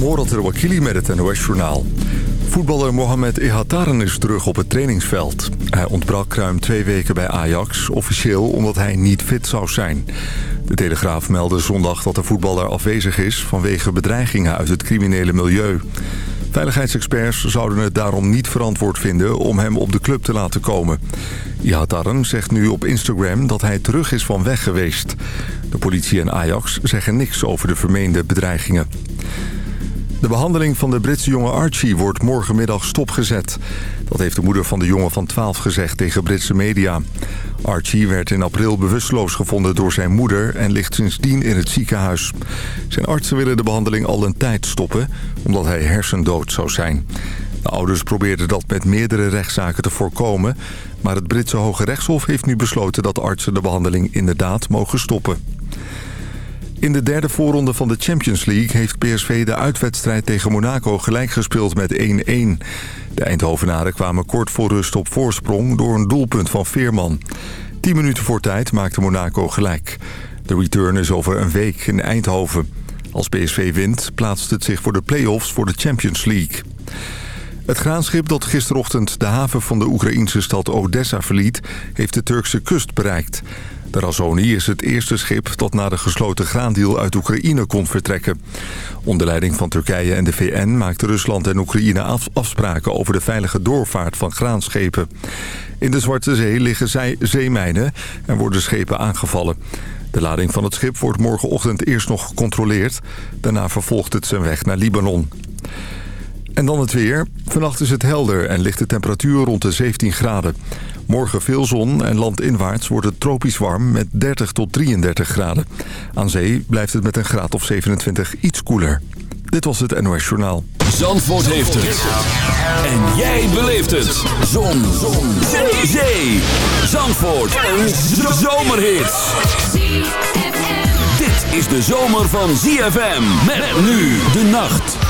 Morat Wakili met het NOS-journaal. Voetballer Mohamed Ihataren is terug op het trainingsveld. Hij ontbrak ruim twee weken bij Ajax, officieel omdat hij niet fit zou zijn. De Telegraaf meldde zondag dat de voetballer afwezig is... vanwege bedreigingen uit het criminele milieu. Veiligheidsexperts zouden het daarom niet verantwoord vinden... om hem op de club te laten komen. Ihataren zegt nu op Instagram dat hij terug is van weg geweest. De politie en Ajax zeggen niks over de vermeende bedreigingen. De behandeling van de Britse jongen Archie wordt morgenmiddag stopgezet. Dat heeft de moeder van de jongen van 12 gezegd tegen Britse media. Archie werd in april bewusteloos gevonden door zijn moeder... en ligt sindsdien in het ziekenhuis. Zijn artsen willen de behandeling al een tijd stoppen... omdat hij hersendood zou zijn. De ouders probeerden dat met meerdere rechtszaken te voorkomen... maar het Britse Hoge Rechtshof heeft nu besloten... dat artsen de behandeling inderdaad mogen stoppen. In de derde voorronde van de Champions League heeft PSV de uitwedstrijd tegen Monaco gelijk gespeeld met 1-1. De Eindhovenaren kwamen kort voor rust op voorsprong door een doelpunt van Veerman. Tien minuten voor tijd maakte Monaco gelijk. De return is over een week in Eindhoven. Als PSV wint plaatst het zich voor de play-offs voor de Champions League. Het graanschip dat gisterochtend de haven van de Oekraïnse stad Odessa verliet... heeft de Turkse kust bereikt. De Razoni is het eerste schip dat na de gesloten graandeal uit Oekraïne kon vertrekken. Onder leiding van Turkije en de VN maakten Rusland en Oekraïne afspraken over de veilige doorvaart van graanschepen. In de Zwarte Zee liggen zeemijnen en worden schepen aangevallen. De lading van het schip wordt morgenochtend eerst nog gecontroleerd. Daarna vervolgt het zijn weg naar Libanon. En dan het weer. Vannacht is het helder en ligt de temperatuur rond de 17 graden. Morgen veel zon en landinwaarts wordt het tropisch warm met 30 tot 33 graden. Aan zee blijft het met een graad of 27 iets koeler. Dit was het NOS Journaal. Zandvoort heeft het. En jij beleeft het. Zon. zon. Zee. Zee. Zandvoort. Een zomerhit. Dit is de zomer van ZFM. Met nu de nacht.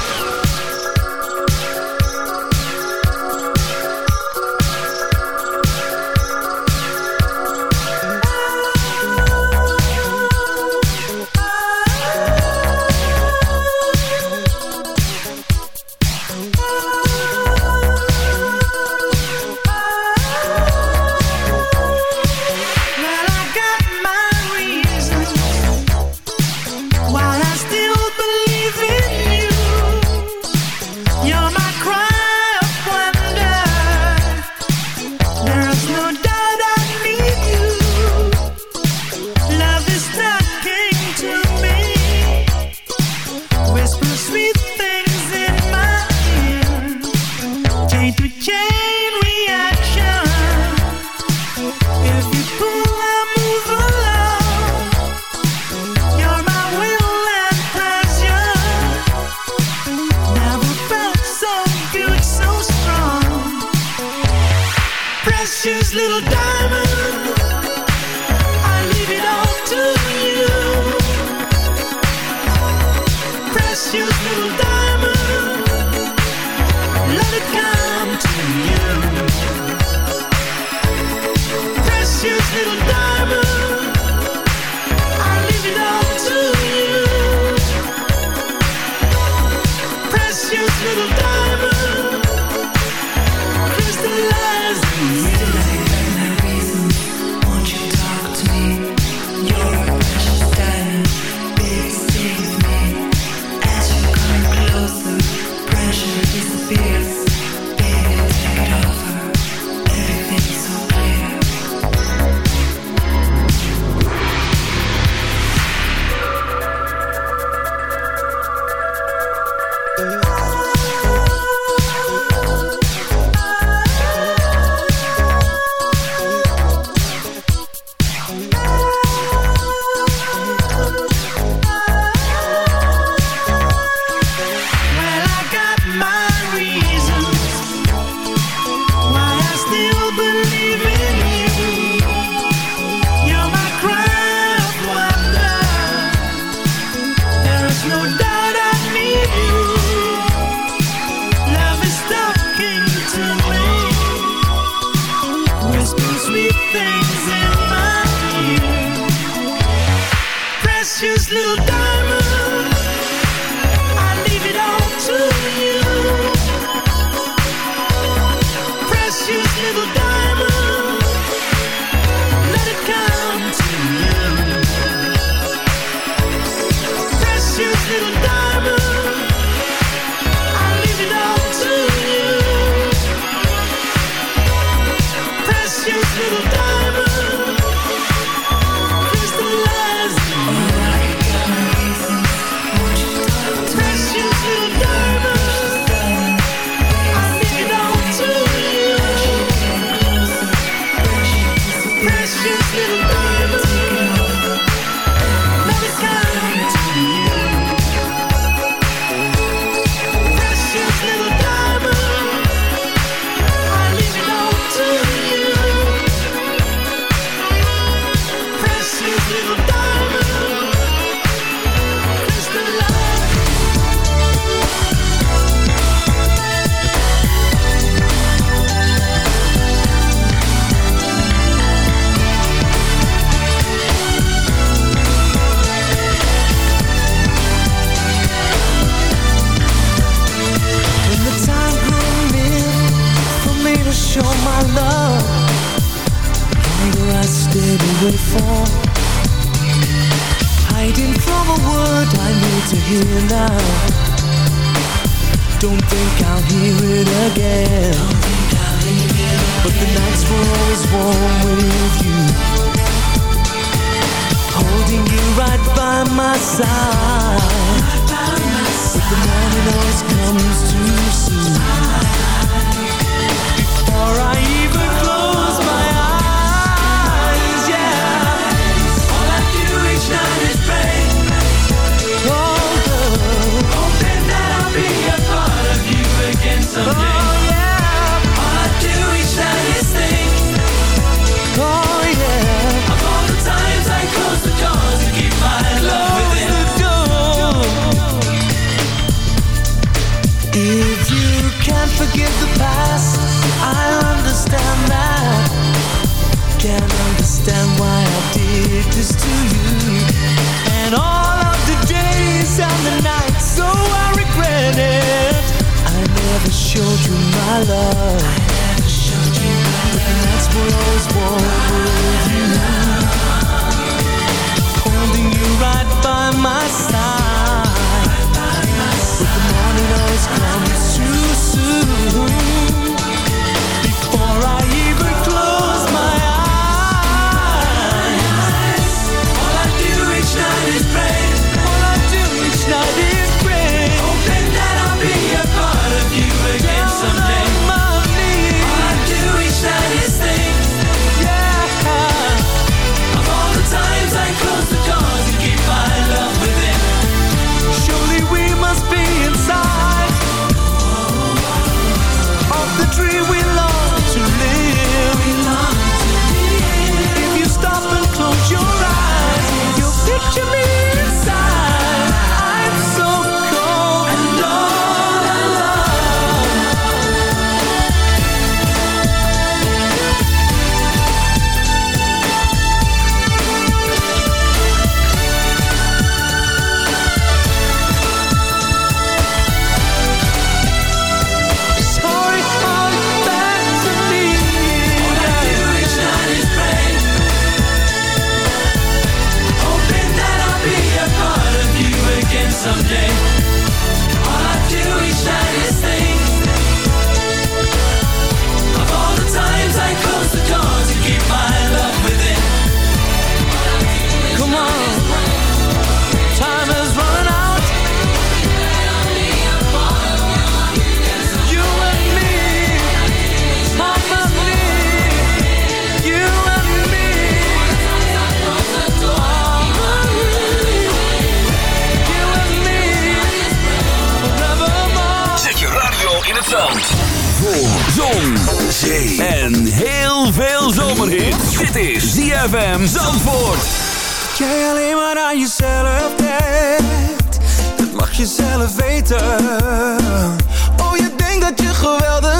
little down Dit is ZFM Zandvoort. Jij alleen maar aan jezelf denkt. Dat mag je zelf weten. Oh, je denkt dat je geweldig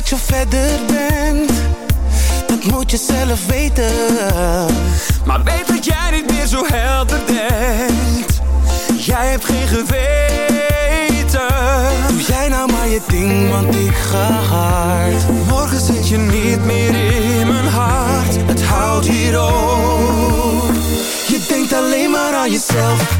Dat je verder bent, dat moet je zelf weten. Maar weet dat jij niet meer zo helder denkt. Jij hebt geen geweten. Doe jij nou maar je ding, want ik ga hard. Morgen zit je niet meer in mijn hart. Het houdt hier op. Je denkt alleen maar aan jezelf.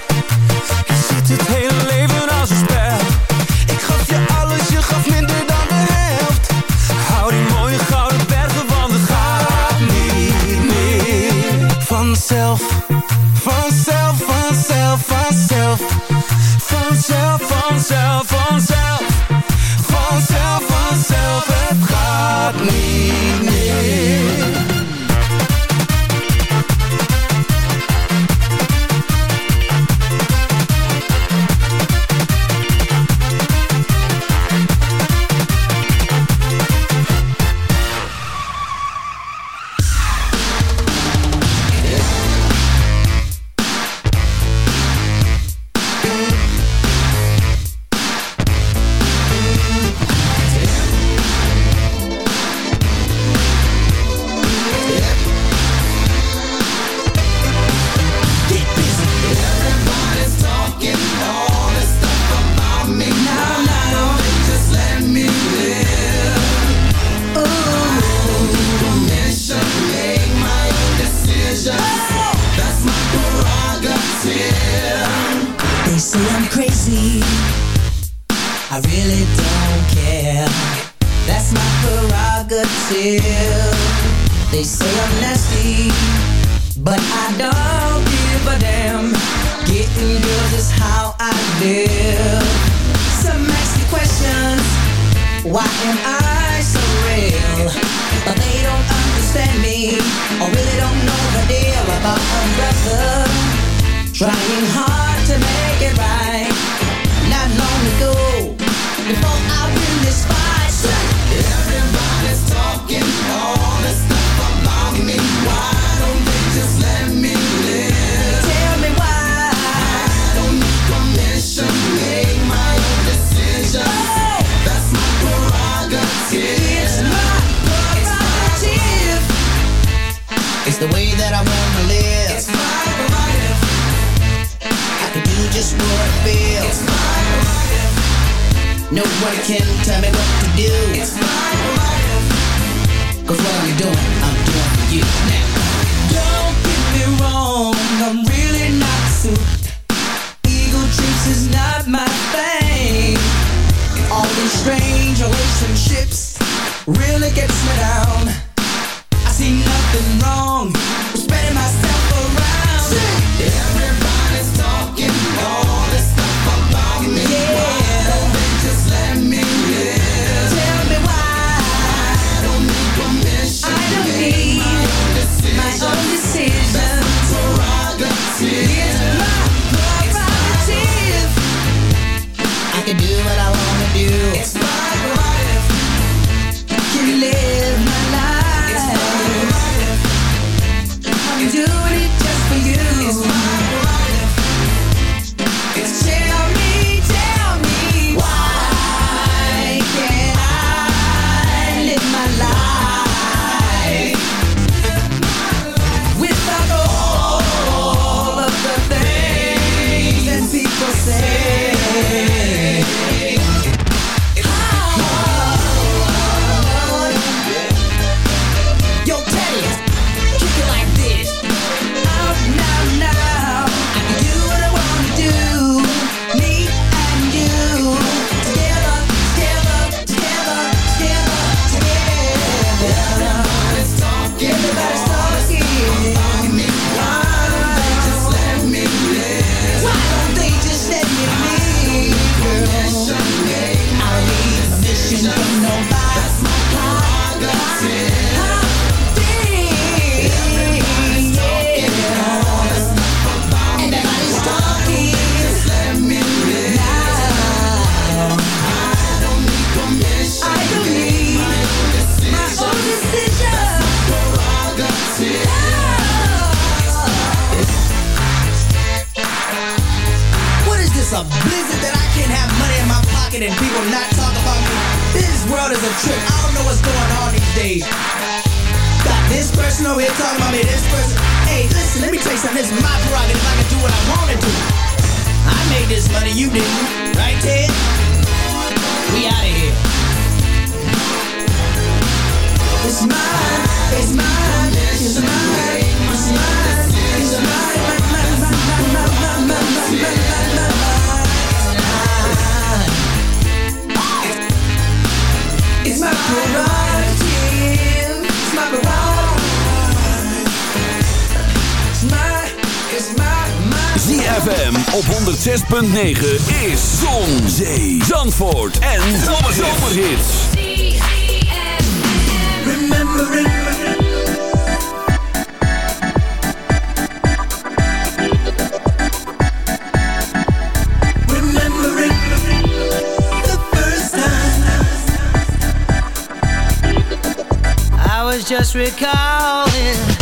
106.9 is Zon, Zee, Zandvoort en Zomerhits. Remembering just recalling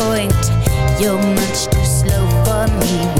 point. You're much too slow for me.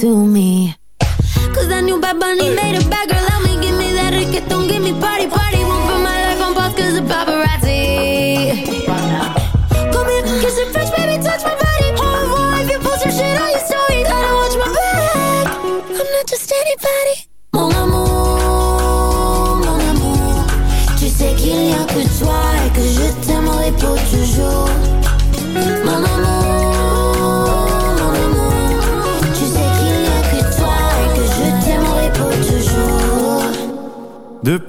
To me.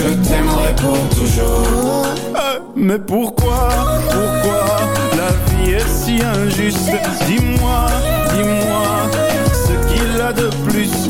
je t'aimerai pour toujours. Mais pourquoi, pourquoi la vie est si injuste? Dis-moi, dis-moi ce qu'il a de plus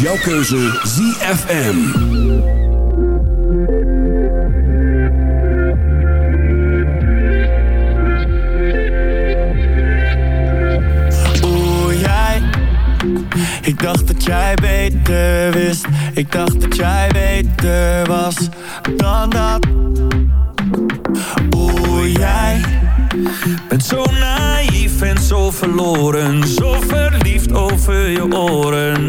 jouw keuze jij. Ik dacht dat jij beter wist. Ik dacht dat jij beter was dan dat. Oeh, jij. Bent zo naïef en zo verloren. Zo verliefd over je oren.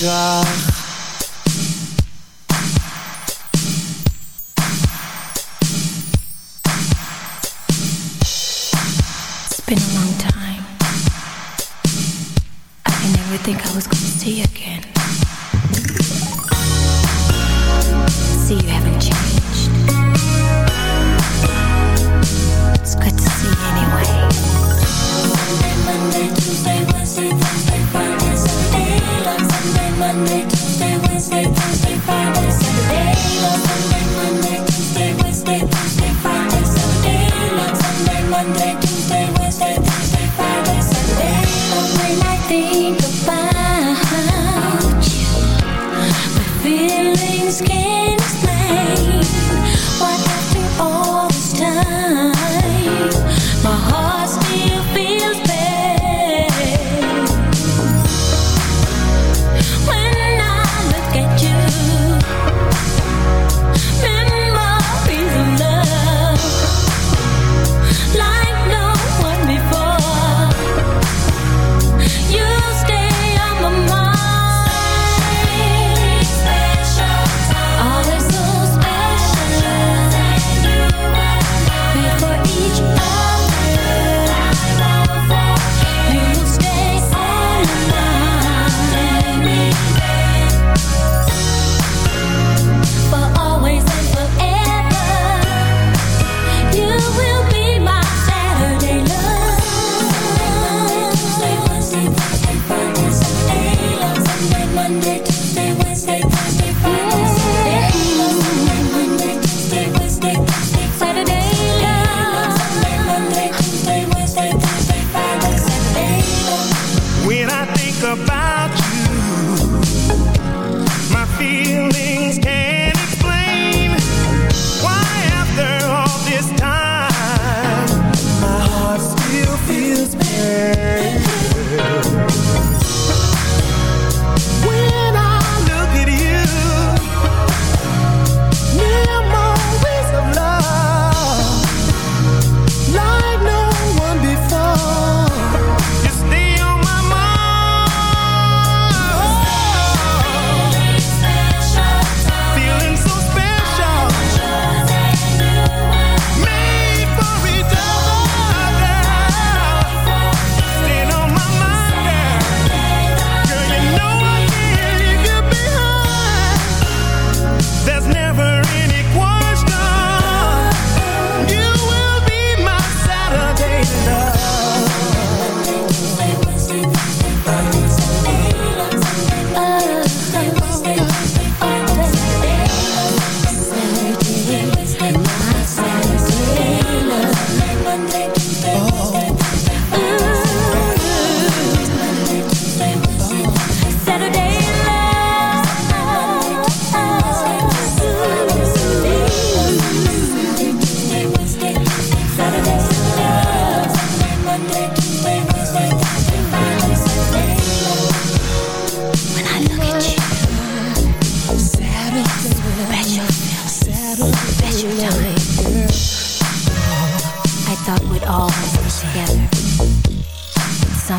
It's been a long time. I never think I was gonna see you again.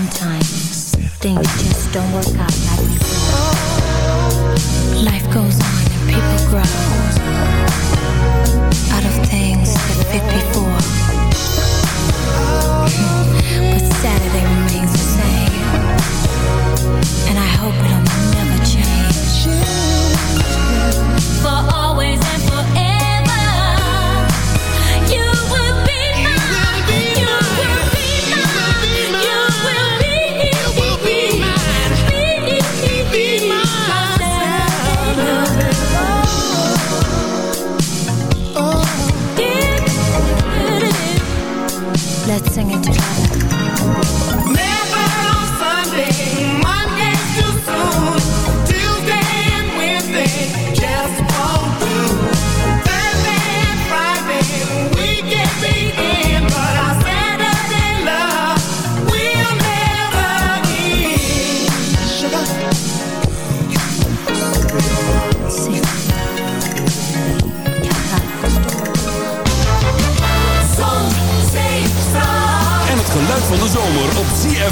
sometimes things just don't work out like before. Life goes on and people grow out of things that fit before.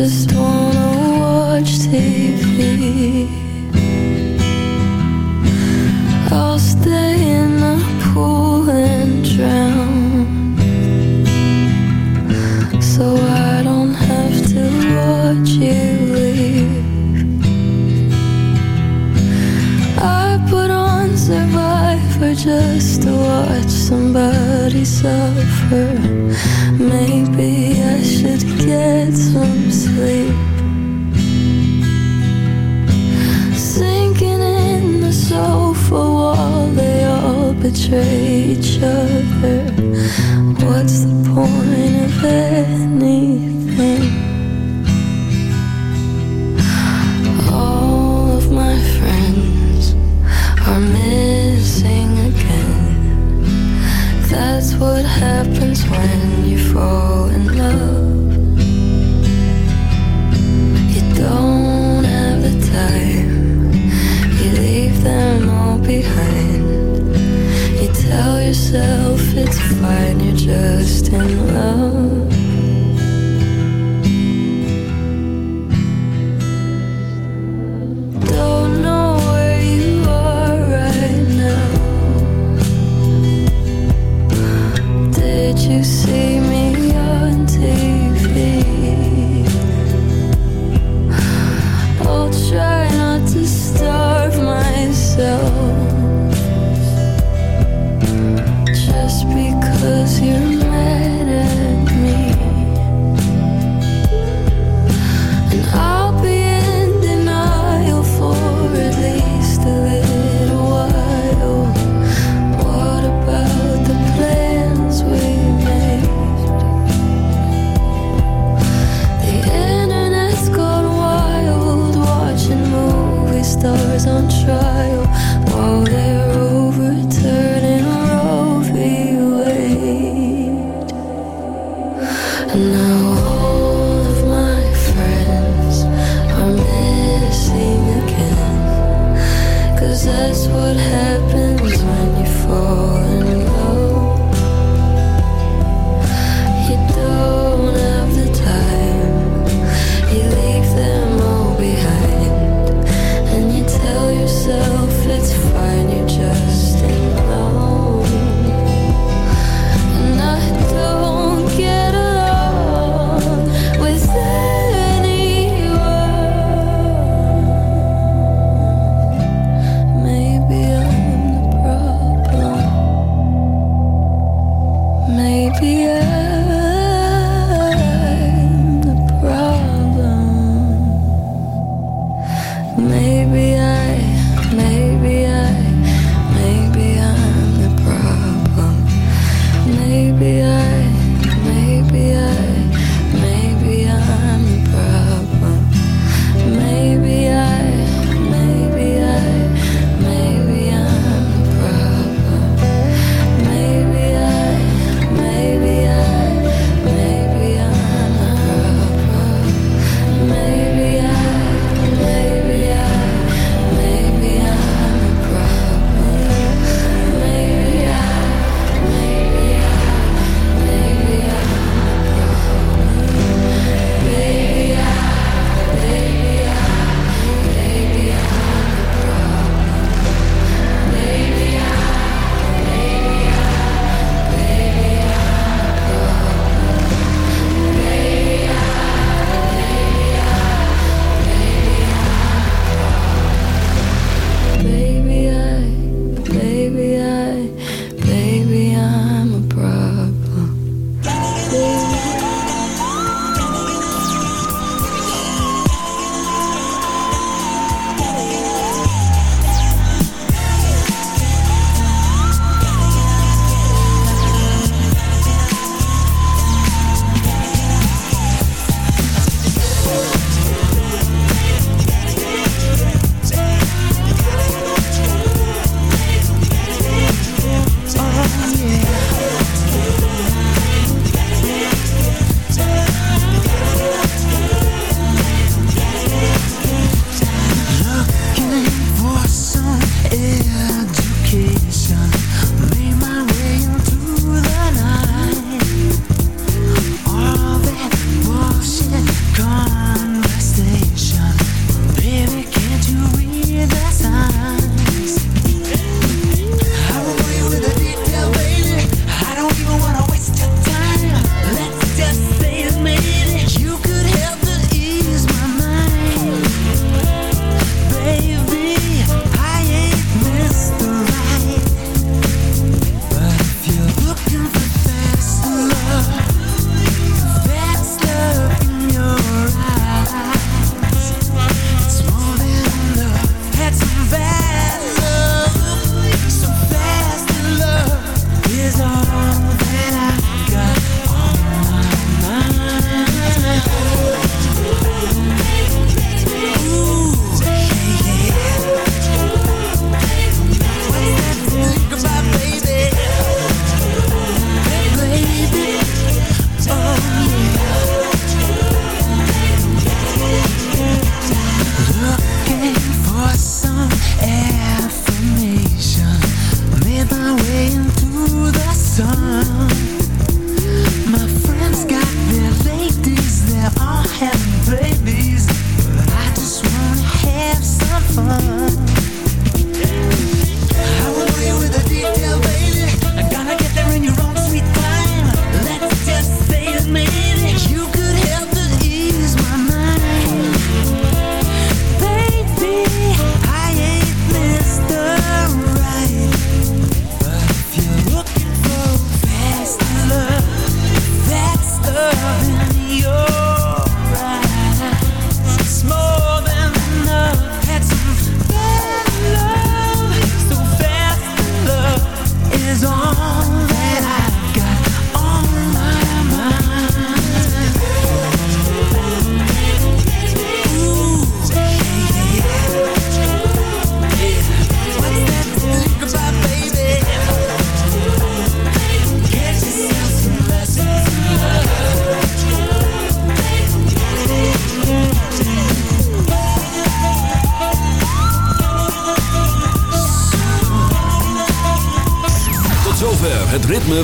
just wanna